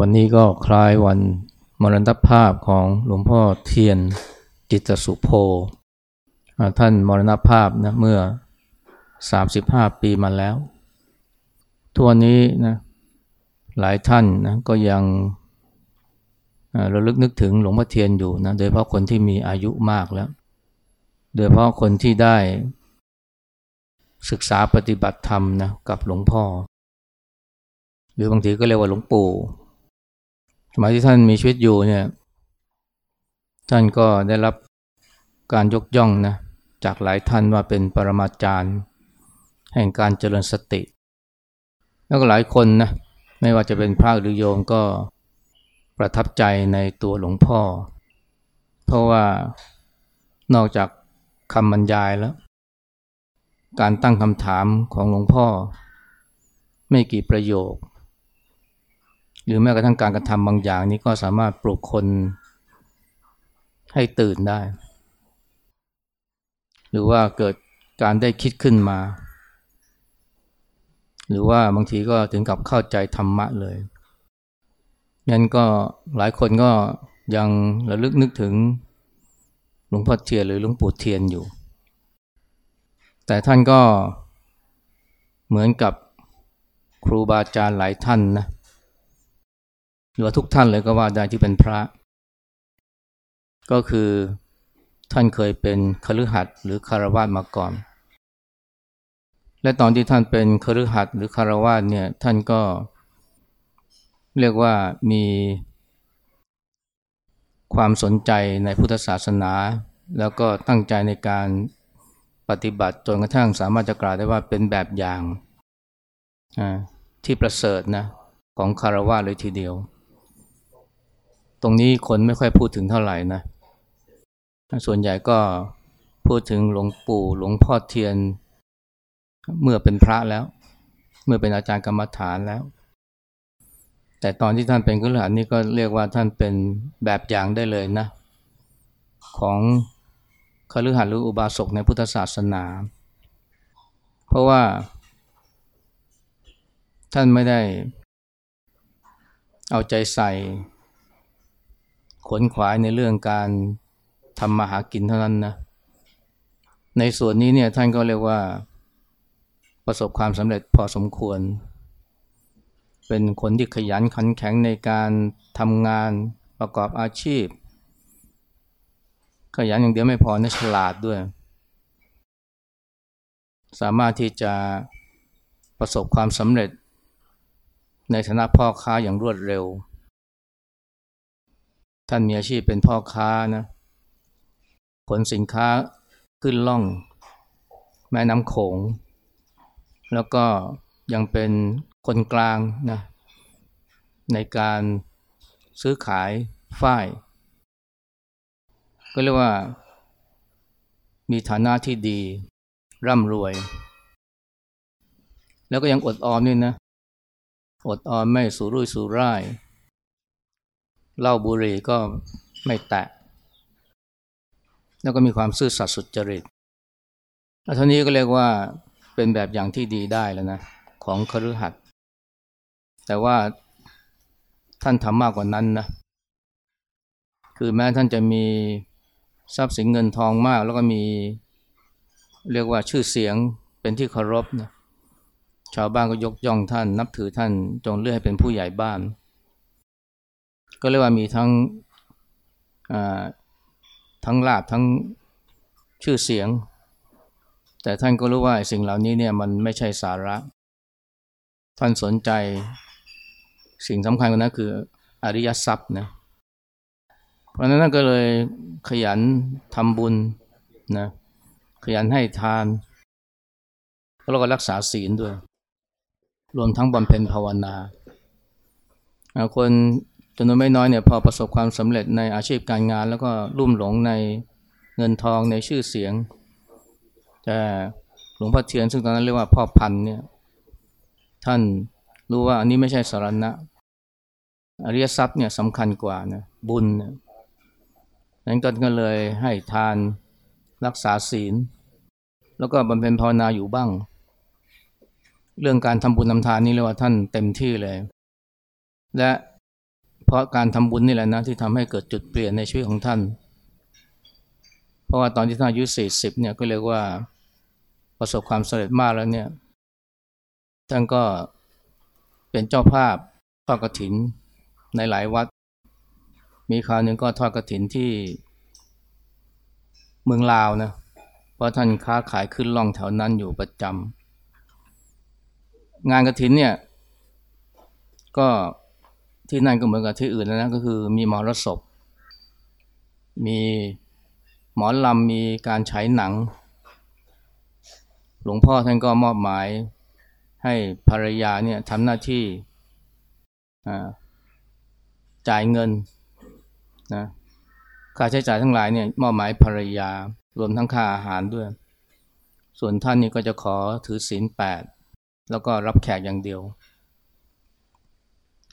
วันนี้ก็คล้ายวันมรณภาพของหลวงพ่อเทียนจิตสุโพท่านมรณภาพนะเมื่อ 35 ปีมาแล้ว ทุกวันนี้นะหลายท่านนะก็ยังระลึกนึกถึงหลวงพ่อเทียนอยู่นะโดยเฉพาะคนที่มีอายุมากแล้ว โดยเฉพาะคนที่ได้ ศึกษาปฏิบัติธรรมนะกับหลวงพ่อ หรือบางทีก็เรียกว่าหลวงปู่ สมัยที่ท่านมีชีวิตอยู่เนี่ยท่านก็ได้รับการยกย่องนะจากหลายท่านว่าเป็นปรมาจารย์ แห่งการเจริญสติ แล้วก็หลายคนนะไม่ว่าจะเป็นพระหรือโยมก็ประทับใจในตัวหลวงพ่อ เพราะว่านอกจากคำบรรยายแล้ว การตั้งคำถามของหลวงพ่อ ไม่กี่ประโยค หรือแม้กระทั่งการกระทำบางอย่างนี้ก็สามารถปลุกคนให้ตื่นได้ หรือว่าเกิดการได้คิดขึ้นมา หรือว่าบางทีก็ถึงกับเข้าใจธรรมะเลยงั้นก็หลายคนก็ยังระลึกนึกถึงหลวงพ่อเทียนหรือหลวงปู่เทียนอยู่ แต่ท่านก็เหมือนกับครูบาอาจารย์หลายท่านนะ หรือว่าทุกท่านเลยก็ว่าได้ที่เป็นพระ ก็คือท่านเคยเป็นคฤหัสถ์หรือคารวาสมาก่อน และตอนที่ท่านเป็นคฤหัสถ์หรือคารวาสเนี่ยท่านก็เรียกว่ามีความสนใจในพุทธศาสนา แล้วก็ตั้งใจในการปฏิบัติจนกระทั่งสามารถจะกล่าวได้ว่าเป็นแบบอย่างที่ประเสริฐนะของคารวะเลยทีเดียว ตรงนี้คนไม่ค่อยพูดถึงเท่าไหร่นะ ส่วนใหญ่ก็พูดถึงหลวงปู่หลวงพ่อเทียน เมื่อเป็นพระแล้ว เมื่อเป็นอาจารย์กรรมฐานแล้ว แต่ตอนที่ท่านเป็นกุลหันนี่ก็เรียกว่าท่านเป็นแบบอย่างได้เลยนะ ของคฤหัสถ์หรืออุบาสกในพุทธศาสนา เพราะว่า ท่านไม่ได้เอาใจใส่ ขนขวายในเรื่องการทำมาหากินเท่านั้นนะ ในส่วนนี้เนี่ยท่านก็เรียกว่า ประสบความสำเร็จพอสมควร เป็นคนที่ขยันขันแข็งในการทำงานประกอบอาชีพ ขยันอย่างเดียวไม่พอนะฉลาดด้วย สามารถที่จะประสบความสำเร็จ ในฐานะพ่อค้าอย่างรวดเร็ว ท่านมีอาชีพเป็นพ่อค้านะขนสินค้าขึ้นล่อง แม่น้ำโขง แล้วก็ยังเป็นคนกลางนะในการซื้อขายฝ้าย ก็เรียกว่า มีฐานะที่ดี ร่ำรวย แล้วก็ยังอดออมนี่นะ อดออมไม่สูรุ่ยสูร่าย เหล้าบุหรี่ก็ไม่แตะ แล้วก็มีความซื่อสัตย์สุจริตเท่านี้ก็เรียกว่าเป็นแบบอย่างที่ดีได้แล้วนะ ของคฤหัสถ์แต่ว่าท่านทำมากกว่านั้นนะ คือแม้ท่านจะมีทรัพย์สินเงินทองมาก แล้วก็มีเรียกว่าชื่อเสียงเป็นที่เคารพนะ ชาวบ้านก็ยกย่องท่าน นับถือท่านจงเลือกให้เป็นผู้ใหญ่บ้าน ก็เรียกว่ามีทั้งทั้งลาบทั้งชื่อเสียง แต่ท่านก็รู้ว่าสิ่งเหล่านี้เนี่ยมันไม่ใช่สาระ ท่านสนใจสิ่งสำคัญกว่านั้นคืออริยทรัพย์นะเพราะนั้นก็เลยขยันทำบุญนะขยันให้ทานแล้วก็รักษาศีลด้วย รวมทั้งบำเพ็ญภาวนา คน จำนวนไม่น้อยเนี่ยพอประสบความสำเร็จในอาชีพการงาน แล้วก็รุ่มหลงในเงินทองในชื่อเสียง แต่หลวงพ่อเทียนซึ่งตอนนั้นเรียกว่าพ่อพันเนี่ยท่านรู้ว่าอันนี้ไม่ใช่สารณะ อริยทรัพย์เนี่ยสำคัญกว่านะบุญนะนั้นก็เลยให้ทานรักษาศีล แล้วก็บำเพ็ญภาวนาอยู่บ้าง เรื่องการทำบุญทำทานนี่เรียกว่าท่านเต็มที่เลย และ เพราะการทำบุญนี่แหละนะที่ทำให้เกิดจุดเปลี่ยนในชีวิตของท่าน เพราะว่าตอนที่ท่านอายุสี่สิบเนี่ยก็เรียกว่าประสบความสำเร็จมากแล้วเนี่ยท่านก็เป็นเจ้าภาพทอดกระถินในหลายวัด มีคราวหนึ่งก็ทอดกระถินที่เมืองลาวนะเพราะท่านค้าขายขึ้นล่องแถวนั้นอยู่ประจำงานกระถินเนี่ยก็ ที่นั่นก็เหมือนกับที่อื่นนะก็คือมีมรสพมีหมอลำมีการฉายหนัง หลวงพ่อท่านก็มอบหมายให้ภรรยาเนี่ยทำหน้าที่จ่ายเงินนะค่าใช้จ่ายทั้งหลายเนี่ยมอบหมายภรรยารวมทั้งค่าอาหารด้วย ส่วนท่านนี่ก็จะขอถือศีลแปดแล้วก็รับแขกอย่างเดียว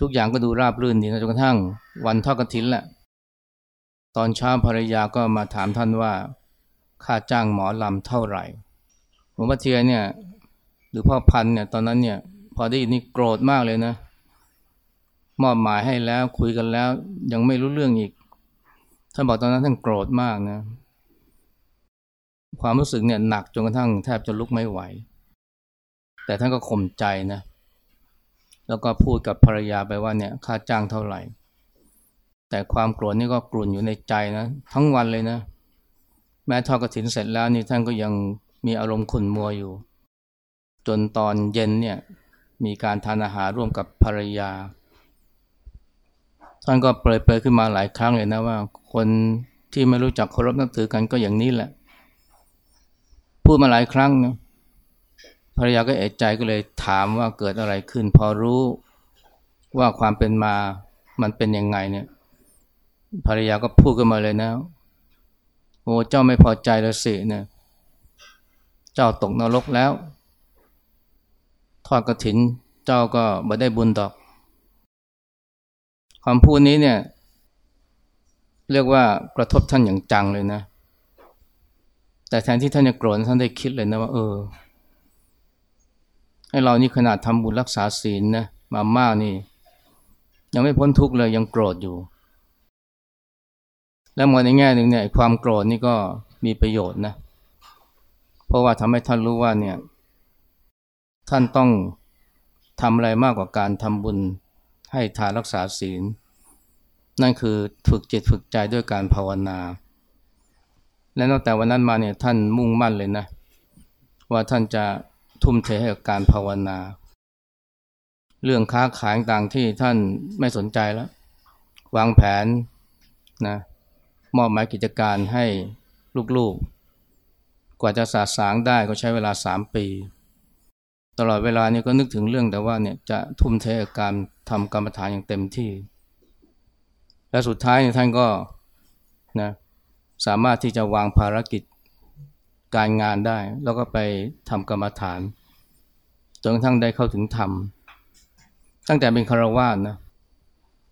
ทุกอย่างก็ดูราบรื่นดีนะจนกระทั่งวันทอดกระถินแหละตอนเช้าภรรยาก็มาถามท่านว่าค่าจ้างหมอลำเท่าไหร่หลวงพ่อเทียนเนี่ยหรือพ่อพันเนี่ยตอนนั้นเนี่ยพอได้ยินนี่โกรธมากเลยนะ มอบหมายให้แล้วคุยกันแล้ว ยังไม่รู้เรื่องอีกท่านบอกตอนนั้นท่านโกรธมากนะ ความรู้สึกเนี่ยหนักจนกระทั่งแทบจะลุกไม่ไหว แต่ท่านก็ข่มใจนะ แล้วก็พูดกับภรรยาไปว่าเนี่ยค่าจ้างเท่าไหร่ แต่ความโกรธนี่ก็กลุ่นอยู่ในใจนะ ทั้งวันเลยนะ แม้ทอดกระถินเสร็จแล้วนี่ท่านก็ยังมีอารมณ์ขุ่นมัวอยู่ จนตอนเย็นเนี่ยมีการทานอาหารร่วมกับภรรยา ท่านก็เปรยเปรยขึ้นมาหลายครั้งเลยนะว่า คนที่ไม่รู้จักเคารพนับถือกันก็อย่างนี้แหละ พูดมาหลายครั้งนะ ภรรยาก็เอะใจก็เลยถามว่าเกิดอะไรขึ้น พอรู้ว่าความเป็นมามันเป็นยังไงเนี่ย ภรรยาก็พูดขึ้นมาเลยนะโอ้เจ้าไม่พอใจแล้วสิเนี่ยเจ้าตกนรกแล้ว ทอดกระถินเจ้าก็ไม่ได้บุญดอกคำพูดนี้เนี่ย เรียกว่ากระทบท่านอย่างจังเลยนะ แต่แทนที่ท่านจะโกรธท่านได้คิดเลยนะว่า เออ ให้เรานี่ขนาดทำบุญรักษาศีลนะมามากนี่ ยังไม่พ้นทุกข์เลยยังโกรธอยู่ แล้วมองในแง่หนึ่งเนี่ยความโกรธนี่ก็มีประโยชน์นะ เพราะว่าทำให้ท่านรู้ว่าเนี่ย ท่านต้องทำอะไรมากกว่าการทำบุญให้ทานรักษาศีล นั่นคือฝึกจิตฝึกใจด้วยการภาวนา และตั้งแต่วันนั้นมาเนี่ยท่านมุ่งมั่นเลยนะ ว่าท่านจะ ทุ่มเทให้กับการภาวนา เรื่องค้าขายต่างที่ท่านไม่สนใจแล้ว วางแผนนะมอบหมายกิจการให้ลูกๆ กว่าจะสาสางได้ก็ใช้เวลาสามปี ตลอดเวลานี่ก็นึกถึงเรื่องแต่ว่าเนี่ยจะทุ่มเทการทำกรรมฐานอย่างเต็มที่ และสุดท้ายเนี่ยท่านก็นะสามารถที่จะวางภารกิจ การงานได้ แล้วก็ไปทำกรรมฐานจนกระทั่งได้เข้าถึงธรรม ตั้งแต่เป็นคารวาสนะ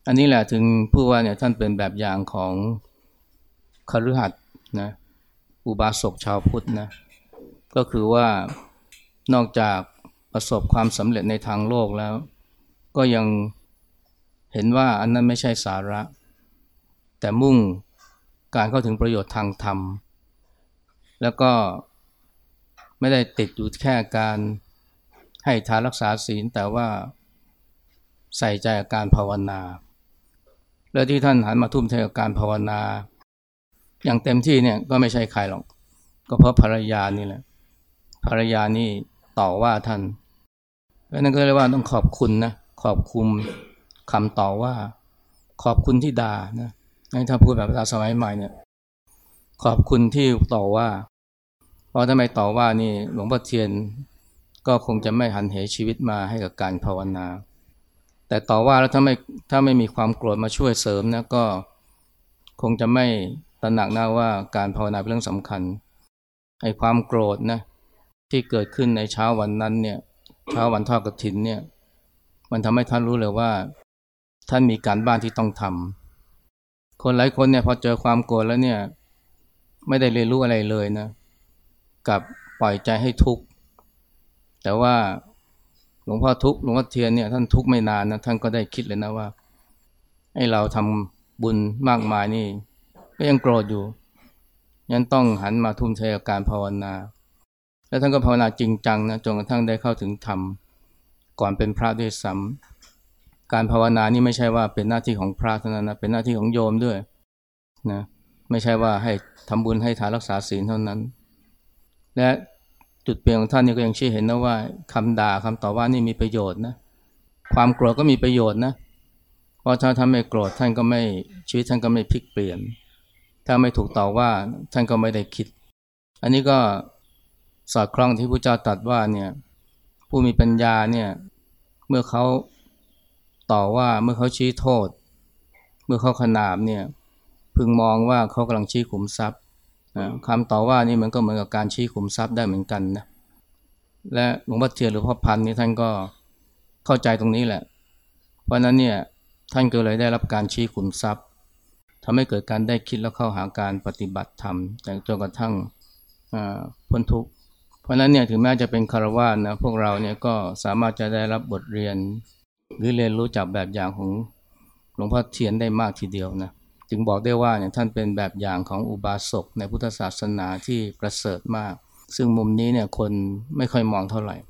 อันนี้แหละถึงผู้ว่าเนี่ยท่านเป็นแบบอย่างของคฤหัสถ์นะอุบาสกชาวพุทธนะก็คือว่านอกจากประสบความสำเร็จในทางโลกแล้ว ก็ยังเห็นว่าอันนั้นไม่ใช่สาระ แต่มุ่งการเข้าถึงประโยชน์ทางธรรม แล้วก็ไม่ได้ติดอยู่แค่การให้ทานรักษาศีล แต่ว่าใส่ใจกับการภาวนา และที่ท่านหันมาทุ่มเทกับการภาวนา อย่างเต็มที่เนี่ยก็ไม่ใช่ใครหรอก ก็เพราะภรรยานี่แหละภรรยานี่ต่อว่าท่านนั่นก็เรียกว่าต้องขอบคุณนะขอบคุณคำต่อว่า ขอบคุณที่ด่านะถ้าพูดแบบภาษาสมัยใหม่เนี่ย ขอบคุณที่ต่อว่า เพราะทำไมต่อว่านี่หลวงพ่อเทียนก็คงจะไม่หันเหชีวิตมาให้กับการภาวนา แต่ต่อว่าแล้วถ้าไม่ถ้าไม่มีความโกรธมาช่วยเสริมนะก็คงจะไม่ตระหนักนะว่าการภาวนาเป็นเรื่องสำคัญไอ้ความโกรธนะที่เกิดขึ้นในเช้าวันนั้นเนี่ยเช้าวันทอดกระถินเนี่ยมันทำให้ท่านรู้เลยว่า ท่านมีการบ้านที่ต้องทำคนหลายคนเนี่ยพอเจอความโกรธแล้วเนี่ย ไม่ได้เรียนรู้อะไรเลยนะ กับปล่อยใจให้ทุกข์แต่ว่าหลวงพ่อทุกข์หลวงพ่อเทียนเนี่ยท่านทุกข์ไม่นานนะท่านก็ได้คิดเลยนะว่าให้เราทำบุญมากมายนี่ ก็ยังโกรธอยู่ยังต้องหันมาทุ่มเทกับการภาวนา แล้วท่านก็ภาวนาจริงจังนะจนกระทั่งได้เข้าถึงธรรมก่อนเป็นพระด้วยซ้ำการภาวนานี่ไม่ใช่ว่าเป็นหน้าที่ของพระเท่านั้นนะเป็นหน้าที่ของโยมด้วยนะไม่ใช่ว่าให้ทำบุญให้ทานรักษาศีลเท่านั้น และจุดเปลี่ยนของท่านนี่ก็ยังชี้เห็นนะว่าคำด่าคำต่อว่านี่มีประโยชน์นะ ความโกรธก็มีประโยชน์นะเพราะถ้าท่านไม่โกรธท่านก็ไม่ชีวิตท่านก็ไม่พลิกเปลี่ยน ถ้าไม่ถูกต่อว่าท่านก็ไม่ได้คิด อันนี้ก็สอดคล้องที่พระเจ้าตรัสว่าเนี่ยผู้มีปัญญาเนี่ยเมื่อเขาต่อว่าเมื่อเขาชี้โทษ เมื่อเขาขนาบเนี่ยพึงมองว่าเขากำลังชี้ขุมทรัพย์ คำต่อว่านี่มันก็เหมือนกับการชี้ขุมทรัพย์ได้เหมือนกันนะและหลวงพ่อเทียนหรือพ่อพันธ์นี่ท่านก็เข้าใจตรงนี้แหละ เพราะนั้นเนี่ยท่านก็เลยได้รับการชี้ขุมทรัพย์ทำให้เกิดการได้คิดแล้วเข้าหาการปฏิบัติธรรมจนกระทั่งพ้นทุกข์เพราะนั้นเนี่ยถึงแม้จะเป็นคารวะนะพวกเราเนี่ยก็สามารถจะได้รับบทเรียน หรือเรียนรู้จากแบบอย่างของหลวงพ่อเทียนได้มากทีเดียวนะ จึงบอกได้ว่าเนี่ยท่านเป็นแบบอย่างของอุบาสกในพุทธศาสนาที่ประเสริฐมาก ซึ่งมุมนี้เนี่ยคนไม่ค่อยมองเท่าไหร่